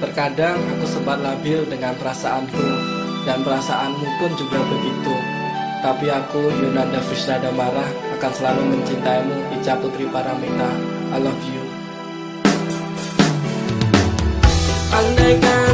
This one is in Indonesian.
Terkadang aku sempat labil dengan perasaanku dan perasaanmu pun juga begitu. Tapi aku, Yunanda Frisnada Marah, akan selalu mencintaimu, Ica Putri Paramita. I love you. Andaikan